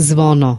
zvono